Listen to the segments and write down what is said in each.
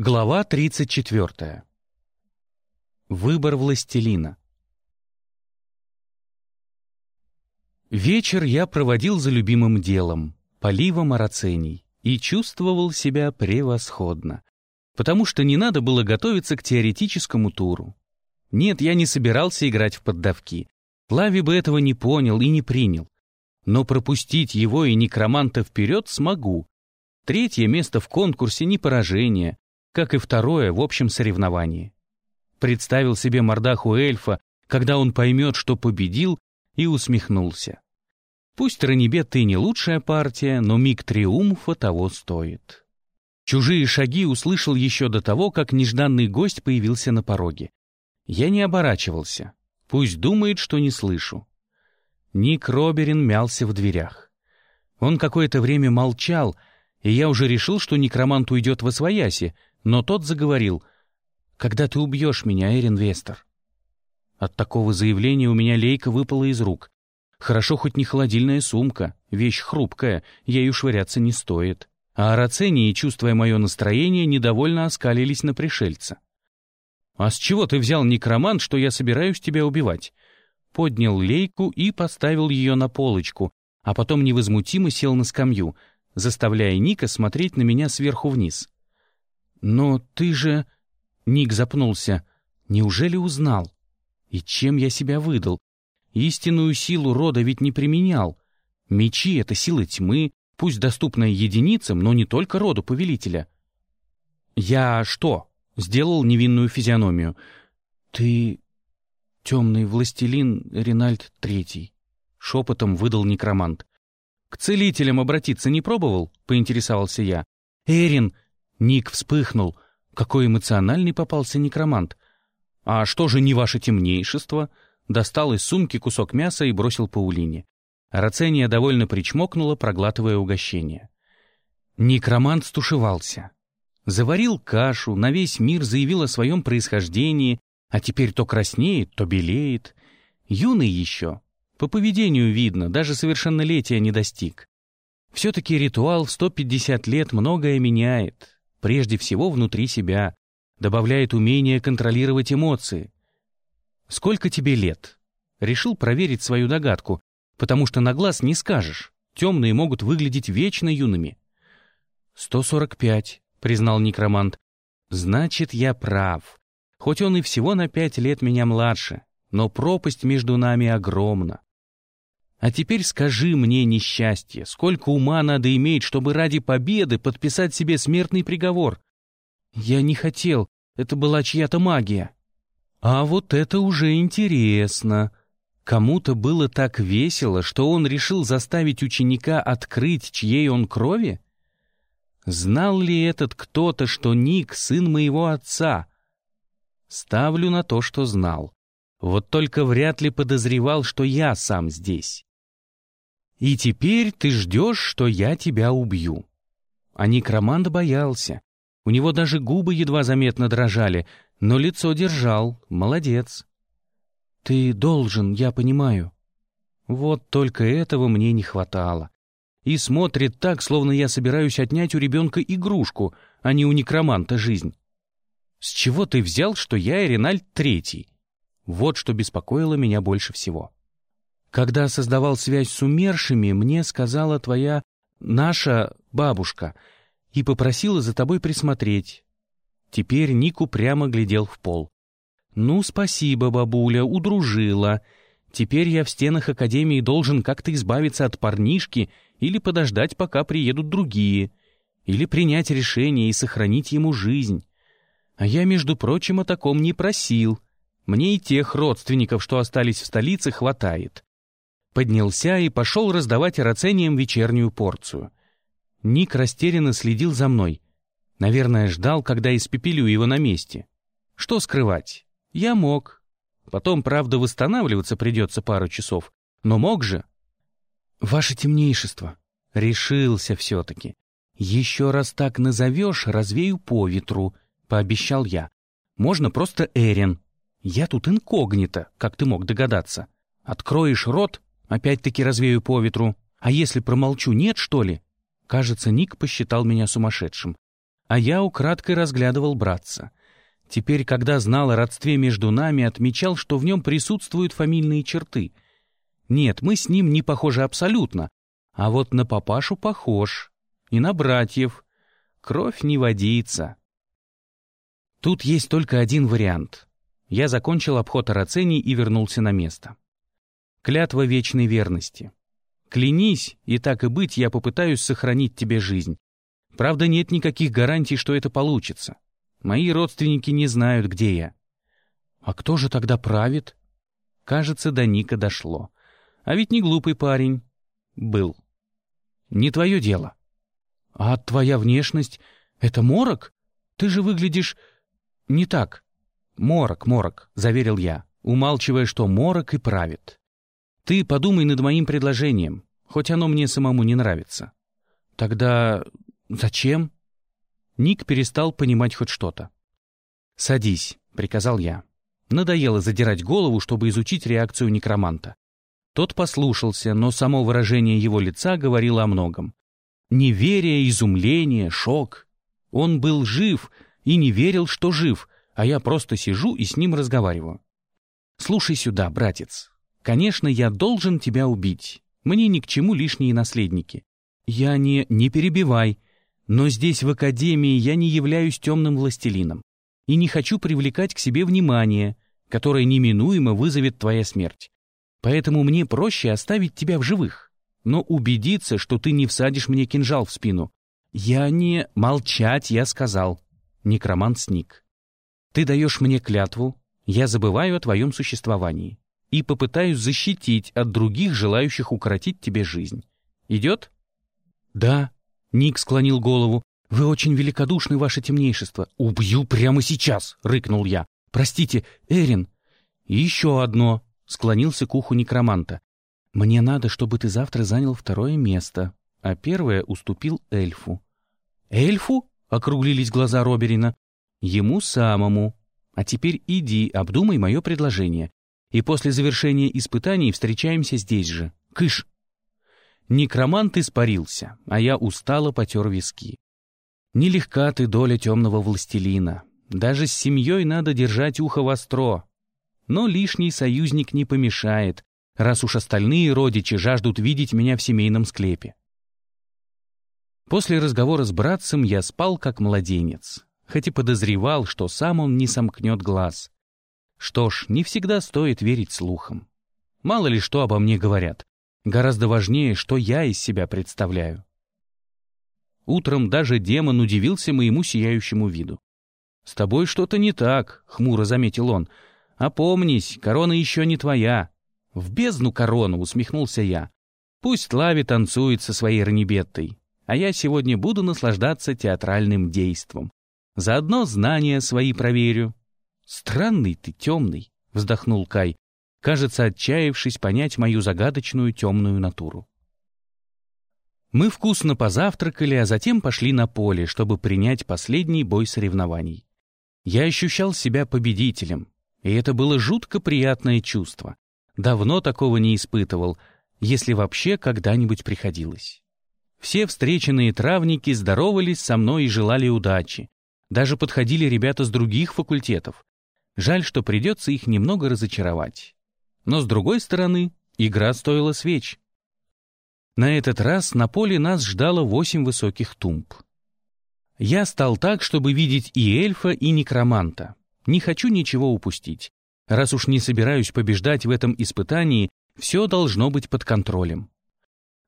Глава 34. Выбор властелина. Вечер я проводил за любимым делом, поливом арацений, и чувствовал себя превосходно, потому что не надо было готовиться к теоретическому туру. Нет, я не собирался играть в поддавки. Лави бы этого не понял и не принял. Но пропустить его и некроманта вперед смогу. Третье место в конкурсе не поражение, как и второе в общем соревновании. Представил себе мордаху эльфа, когда он поймет, что победил, и усмехнулся. Пусть Ранибет и не лучшая партия, но миг триумфа того стоит. Чужие шаги услышал еще до того, как нежданный гость появился на пороге. Я не оборачивался. Пусть думает, что не слышу. Ник Роберин мялся в дверях. Он какое-то время молчал, и я уже решил, что некромант уйдет во свояси, но тот заговорил. «Когда ты убьешь меня, Эрин Вестер?» От такого заявления у меня лейка выпала из рук. Хорошо хоть не холодильная сумка, вещь хрупкая, ею швыряться не стоит. А Арацении, чувствуя мое настроение, недовольно оскалились на пришельца. «А с чего ты взял, некромант, что я собираюсь тебя убивать?» Поднял лейку и поставил ее на полочку, а потом невозмутимо сел на скамью, заставляя Ника смотреть на меня сверху вниз. «Но ты же...» Ник запнулся. «Неужели узнал? И чем я себя выдал? Истинную силу рода ведь не применял. Мечи — это сила тьмы, пусть доступная единицам, но не только роду повелителя». «Я что?» — сделал невинную физиономию. «Ты темный властелин Ринальд Третий», — шепотом выдал некромант. «К целителям обратиться не пробовал?» — поинтересовался я. «Эрин!» Ник вспыхнул. Какой эмоциональный попался некромант. «А что же не ваше темнейшество?» Достал из сумки кусок мяса и бросил Паулине. Рацения довольно причмокнула, проглатывая угощение. Некромант стушевался. Заварил кашу, на весь мир заявил о своем происхождении, а теперь то краснеет, то белеет. Юный еще. По поведению видно, даже совершеннолетия не достиг. Все-таки ритуал в 150 лет многое меняет прежде всего внутри себя, добавляет умение контролировать эмоции. «Сколько тебе лет?» Решил проверить свою догадку, потому что на глаз не скажешь. Темные могут выглядеть вечно юными. «Сто сорок пять», — признал некромант. «Значит, я прав. Хоть он и всего на пять лет меня младше, но пропасть между нами огромна. А теперь скажи мне, несчастье, сколько ума надо иметь, чтобы ради победы подписать себе смертный приговор? Я не хотел, это была чья-то магия. А вот это уже интересно. Кому-то было так весело, что он решил заставить ученика открыть, чьей он крови? Знал ли этот кто-то, что Ник — сын моего отца? Ставлю на то, что знал. Вот только вряд ли подозревал, что я сам здесь. И теперь ты ждешь, что я тебя убью. А некромант боялся. У него даже губы едва заметно дрожали, но лицо держал. Молодец. Ты должен, я понимаю. Вот только этого мне не хватало. И смотрит так, словно я собираюсь отнять у ребенка игрушку, а не у некроманта жизнь. С чего ты взял, что я Эринальд Третий? Вот что беспокоило меня больше всего. Когда создавал связь с умершими, мне сказала твоя, наша бабушка, и попросила за тобой присмотреть. Теперь Нику прямо глядел в пол. «Ну, спасибо, бабуля, удружила. Теперь я в стенах Академии должен как-то избавиться от парнишки или подождать, пока приедут другие, или принять решение и сохранить ему жизнь. А я, между прочим, о таком не просил. Мне и тех родственников, что остались в столице, хватает поднялся и пошел раздавать рацениям вечернюю порцию. Ник растерянно следил за мной. Наверное, ждал, когда испепелю его на месте. Что скрывать? Я мог. Потом, правда, восстанавливаться придется пару часов. Но мог же. Ваше темнейшество. Решился все-таки. Еще раз так назовешь, развею по ветру, пообещал я. Можно просто Эрин. Я тут инкогнито, как ты мог догадаться. Откроешь рот, опять-таки развею по ветру. А если промолчу, нет, что ли? Кажется, Ник посчитал меня сумасшедшим. А я украдкой разглядывал братца. Теперь, когда знал о родстве между нами, отмечал, что в нем присутствуют фамильные черты. Нет, мы с ним не похожи абсолютно, а вот на папашу похож. И на братьев. Кровь не водится. Тут есть только один вариант. Я закончил обход Арацений и вернулся на место. Клятва вечной верности. Клянись, и так и быть, я попытаюсь сохранить тебе жизнь. Правда, нет никаких гарантий, что это получится. Мои родственники не знают, где я. А кто же тогда правит? Кажется, до Ника дошло. А ведь не глупый парень. Был. Не твое дело. А твоя внешность — это морок? Ты же выглядишь не так. Морок, морок, заверил я, умалчивая, что морок и правит. Ты подумай над моим предложением, хоть оно мне самому не нравится. Тогда зачем? Ник перестал понимать хоть что-то. «Садись», — приказал я. Надоело задирать голову, чтобы изучить реакцию некроманта. Тот послушался, но само выражение его лица говорило о многом. Неверие, изумление, шок. Он был жив и не верил, что жив, а я просто сижу и с ним разговариваю. «Слушай сюда, братец. Конечно, я должен тебя убить. Мне ни к чему лишние наследники. Я не... не перебивай. Но здесь, в Академии, я не являюсь темным властелином и не хочу привлекать к себе внимание, которое неминуемо вызовет твоя смерть. Поэтому мне проще оставить тебя в живых, но убедиться, что ты не всадишь мне кинжал в спину. Я не... Молчать, я сказал. Некромант сник. Ты даешь мне клятву, я забываю о твоем существовании и попытаюсь защитить от других, желающих укоротить тебе жизнь. Идет? Да. Ник склонил голову. «Вы очень великодушны, ваше темнейшество. Убью прямо сейчас!» — рыкнул я. «Простите, Эрин!» «И еще одно!» — склонился к уху некроманта. «Мне надо, чтобы ты завтра занял второе место, а первое уступил эльфу». «Эльфу?» — округлились глаза Роберина. «Ему самому. А теперь иди, обдумай мое предложение. И после завершения испытаний встречаемся здесь же. Кыш!» Некромант испарился, а я устало потер виски. Нелегка ты доля темного властелина. Даже с семьей надо держать ухо востро. Но лишний союзник не помешает, раз уж остальные родичи жаждут видеть меня в семейном склепе. После разговора с братцем я спал как младенец, хоть и подозревал, что сам он не сомкнет глаз. Что ж, не всегда стоит верить слухам. Мало ли что обо мне говорят. Гораздо важнее, что я из себя представляю. Утром даже демон удивился моему сияющему виду. «С тобой что-то не так», — хмуро заметил он. «Опомнись, корона еще не твоя». «В бездну корону», — усмехнулся я. «Пусть Лави танцует со своей Ранибеттой, а я сегодня буду наслаждаться театральным действом. Заодно знания свои проверю». «Странный ты, темный», — вздохнул Кай кажется, отчаявшись понять мою загадочную темную натуру. Мы вкусно позавтракали, а затем пошли на поле, чтобы принять последний бой соревнований. Я ощущал себя победителем, и это было жутко приятное чувство. Давно такого не испытывал, если вообще когда-нибудь приходилось. Все встреченные травники здоровались со мной и желали удачи. Даже подходили ребята с других факультетов. Жаль, что придется их немного разочаровать. Но, с другой стороны, игра стоила свеч. На этот раз на поле нас ждало восемь высоких тумб. Я стал так, чтобы видеть и эльфа, и некроманта. Не хочу ничего упустить. Раз уж не собираюсь побеждать в этом испытании, все должно быть под контролем.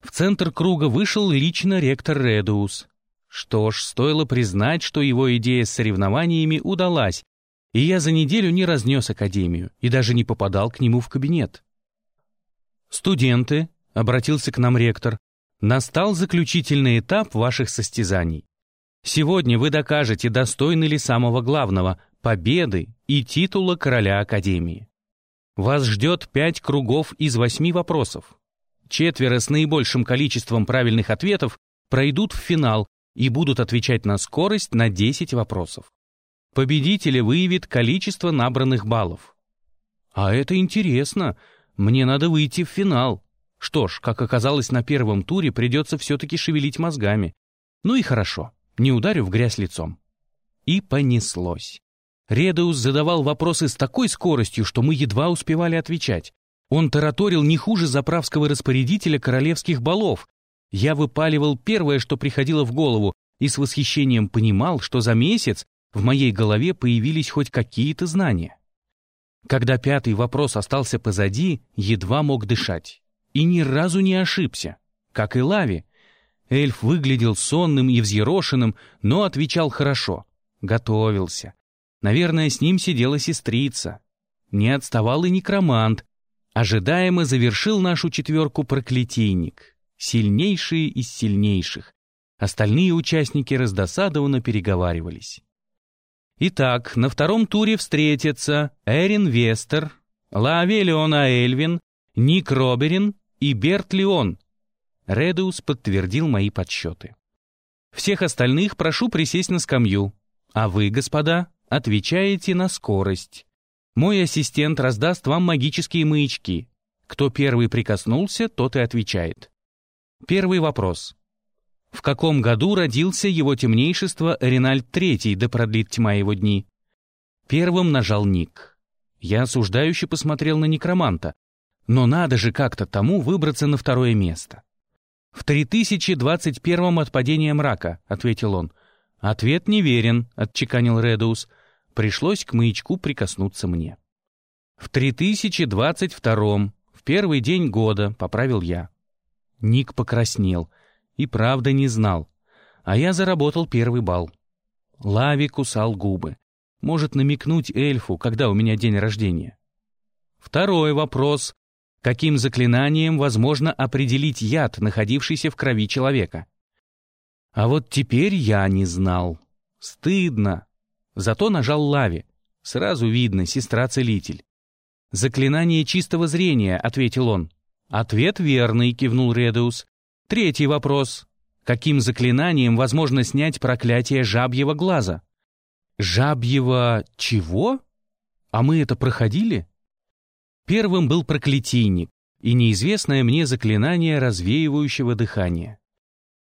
В центр круга вышел лично ректор Редуус. Что ж, стоило признать, что его идея с соревнованиями удалась, и я за неделю не разнес академию и даже не попадал к нему в кабинет. «Студенты», — обратился к нам ректор, — «настал заключительный этап ваших состязаний. Сегодня вы докажете, достойны ли самого главного — победы и титула короля Академии. Вас ждет пять кругов из восьми вопросов. Четверо с наибольшим количеством правильных ответов пройдут в финал и будут отвечать на скорость на 10 вопросов. Победителя выявит количество набранных баллов. А это интересно. Мне надо выйти в финал. Что ж, как оказалось, на первом туре придется все-таки шевелить мозгами. Ну и хорошо, не ударю в грязь лицом. И понеслось. Редеус задавал вопросы с такой скоростью, что мы едва успевали отвечать. Он тараторил не хуже заправского распорядителя королевских балов. Я выпаливал первое, что приходило в голову, и с восхищением понимал, что за месяц в моей голове появились хоть какие-то знания. Когда пятый вопрос остался позади, едва мог дышать. И ни разу не ошибся, как и Лави. Эльф выглядел сонным и взъерошенным, но отвечал хорошо. Готовился. Наверное, с ним сидела сестрица. Не отставал и некромант. Ожидаемо завершил нашу четверку проклятийник. Сильнейшие из сильнейших. Остальные участники раздосадованно переговаривались. Итак, на втором туре встретятся Эрин Вестер, Лавелион Эльвин, Ник Роберин и Берт Леон. Редеус подтвердил мои подсчеты. Всех остальных прошу присесть на скамью, а вы, господа, отвечаете на скорость. Мой ассистент раздаст вам магические маячки. Кто первый прикоснулся, тот и отвечает. Первый вопрос. В каком году родился его темнейшество Ринальд III, да продлит тьма его дни? Первым нажал Ник. Я осуждающе посмотрел на некроманта. Но надо же как-то тому выбраться на второе место. «В 3021-м от падения мрака», — ответил он. «Ответ неверен», — отчеканил Редеус. Пришлось к маячку прикоснуться мне. «В 3022-м, в первый день года», — поправил я. Ник покраснел — и правда не знал. А я заработал первый балл. Лави кусал губы. Может намекнуть эльфу, когда у меня день рождения. Второй вопрос. Каким заклинанием возможно определить яд, находившийся в крови человека? А вот теперь я не знал. Стыдно. Зато нажал Лави. Сразу видно, сестра-целитель. «Заклинание чистого зрения», — ответил он. «Ответ верный», — кивнул Редеус. Третий вопрос. Каким заклинанием возможно снять проклятие жабьего глаза? Жабьего чего? А мы это проходили? Первым был проклятийник и неизвестное мне заклинание развеивающего дыхания.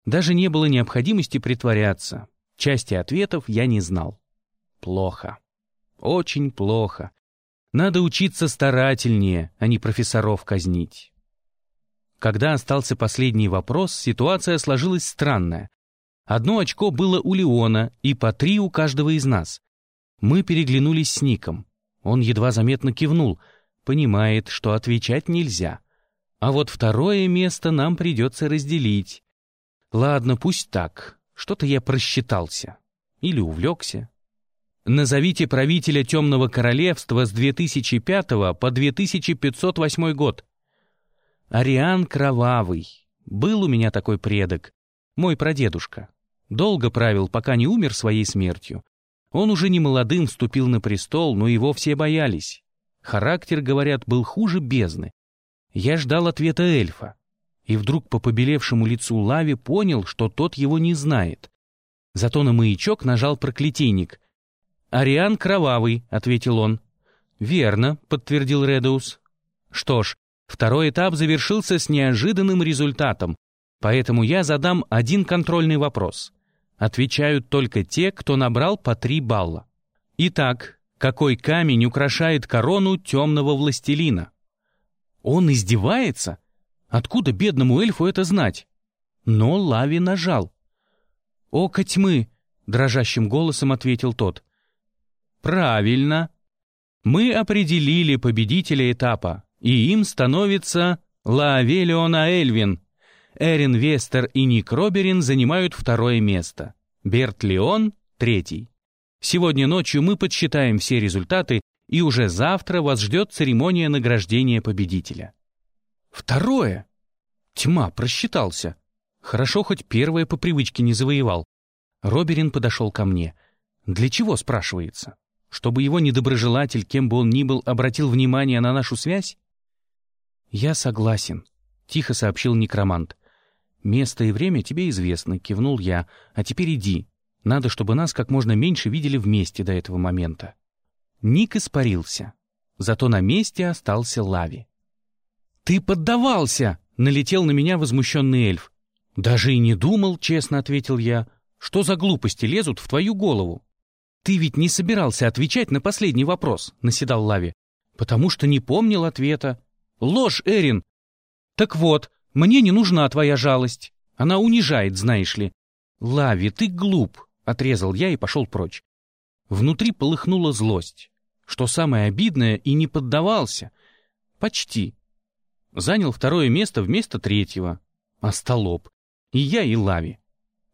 Даже не было необходимости притворяться. Части ответов я не знал. Плохо. Очень плохо. Надо учиться старательнее, а не профессоров казнить. Когда остался последний вопрос, ситуация сложилась странная. Одно очко было у Леона и по три у каждого из нас. Мы переглянулись с Ником. Он едва заметно кивнул, понимает, что отвечать нельзя. А вот второе место нам придется разделить. Ладно, пусть так. Что-то я просчитался. Или увлекся. Назовите правителя Темного Королевства с 2005 по 2508 год. Ариан Кровавый. Был у меня такой предок, мой прадедушка. Долго правил, пока не умер своей смертью. Он уже не молодым вступил на престол, но его все боялись. Характер, говорят, был хуже бездны. Я ждал ответа эльфа. И вдруг по побелевшему лицу Лави понял, что тот его не знает. Зато на маячок нажал проклятийник. «Ариан Кровавый», — ответил он. «Верно», — подтвердил Редеус. «Что ж, Второй этап завершился с неожиданным результатом, поэтому я задам один контрольный вопрос. Отвечают только те, кто набрал по три балла. Итак, какой камень украшает корону темного властелина? Он издевается? Откуда бедному эльфу это знать? Но Лави нажал. «Око тьмы!» — дрожащим голосом ответил тот. «Правильно. Мы определили победителя этапа и им становится Лаавелиона Эльвин. Эрин Вестер и Ник Роберин занимают второе место. Берт Леон — третий. Сегодня ночью мы подсчитаем все результаты, и уже завтра вас ждет церемония награждения победителя. Второе. Тьма, просчитался. Хорошо, хоть первое по привычке не завоевал. Роберин подошел ко мне. Для чего, спрашивается? Чтобы его недоброжелатель, кем бы он ни был, обратил внимание на нашу связь? «Я согласен», — тихо сообщил некромант. «Место и время тебе известны», — кивнул я. «А теперь иди. Надо, чтобы нас как можно меньше видели вместе до этого момента». Ник испарился. Зато на месте остался Лави. «Ты поддавался!» — налетел на меня возмущенный эльф. «Даже и не думал», — честно ответил я. «Что за глупости лезут в твою голову?» «Ты ведь не собирался отвечать на последний вопрос», — наседал Лави. «Потому что не помнил ответа». «Ложь, Эрин!» «Так вот, мне не нужна твоя жалость. Она унижает, знаешь ли». «Лави, ты глуп», — отрезал я и пошел прочь. Внутри полыхнула злость. Что самое обидное, и не поддавался. Почти занял второе место вместо третьего. Остолоп. И я, и Лави.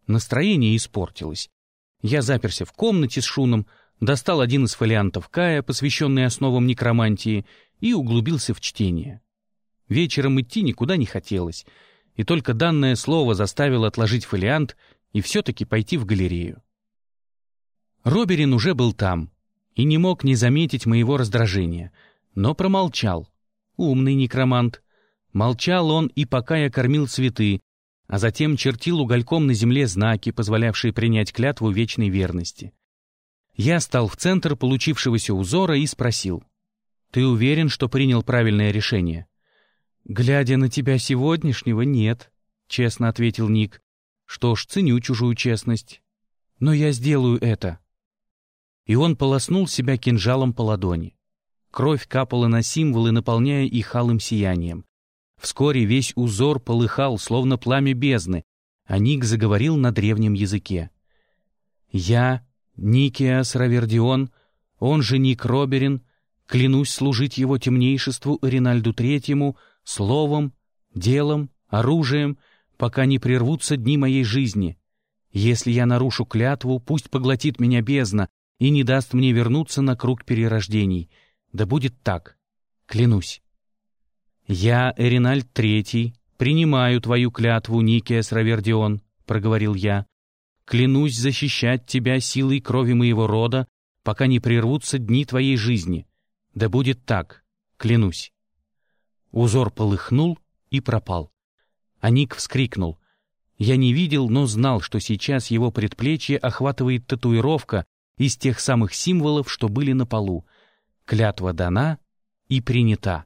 Настроение испортилось. Я заперся в комнате с Шуном, достал один из фолиантов Кая, посвященный основам некромантии, и углубился в чтение. Вечером идти никуда не хотелось, и только данное слово заставило отложить фолиант и все-таки пойти в галерею. Роберин уже был там и не мог не заметить моего раздражения, но промолчал. Умный некромант. Молчал он и пока я кормил цветы, а затем чертил угольком на земле знаки, позволявшие принять клятву вечной верности. Я стал в центр получившегося узора и спросил. «Ты уверен, что принял правильное решение?» «Глядя на тебя сегодняшнего, нет», — честно ответил Ник. «Что ж, ценю чужую честность. Но я сделаю это». И он полоснул себя кинжалом по ладони. Кровь капала на символы, наполняя их алым сиянием. Вскоре весь узор полыхал, словно пламя бездны, а Ник заговорил на древнем языке. «Я, Никиас Равердион, он же Ник Роберин, клянусь служить его темнейшеству Ринальду Третьему словом, делом, оружием, пока не прервутся дни моей жизни. Если я нарушу клятву, пусть поглотит меня бездна и не даст мне вернуться на круг перерождений. Да будет так, клянусь». «Я, Эринальд Третий, принимаю твою клятву, Никиас Равердион», — проговорил я. «Клянусь защищать тебя силой крови моего рода, пока не прервутся дни твоей жизни. Да будет так, клянусь». Узор полыхнул и пропал. А Ник вскрикнул. Я не видел, но знал, что сейчас его предплечье охватывает татуировка из тех самых символов, что были на полу. Клятва дана и принята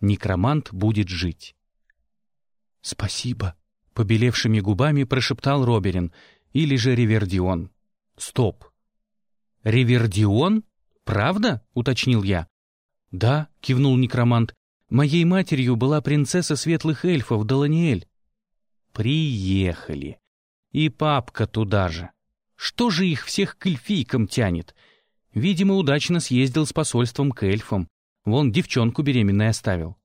некромант будет жить. «Спасибо», — побелевшими губами прошептал Роберин, или же Ревердион. «Стоп! Ревердион? Правда?» — уточнил я. «Да», — кивнул некромант, — «моей матерью была принцесса светлых эльфов Даланиэль». «Приехали. И папка туда же. Что же их всех к эльфийкам тянет? Видимо, удачно съездил с посольством к эльфам. Вон девчонку беременной оставил.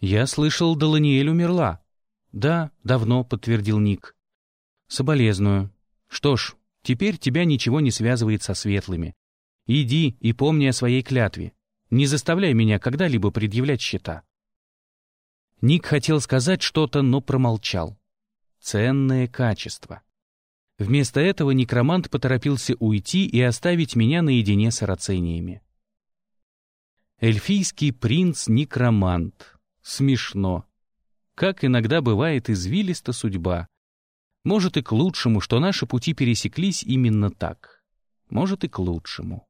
Я слышал, Даланиэль умерла. Да, давно, подтвердил Ник. Соболезную. Что ж, теперь тебя ничего не связывает со светлыми. Иди и помни о своей клятве. Не заставляй меня когда-либо предъявлять счета. Ник хотел сказать что-то, но промолчал. Ценное качество. Вместо этого некромант поторопился уйти и оставить меня наедине с арацениями. Эльфийский принц-некромант. Смешно. Как иногда бывает извилиста судьба. Может и к лучшему, что наши пути пересеклись именно так. Может и к лучшему.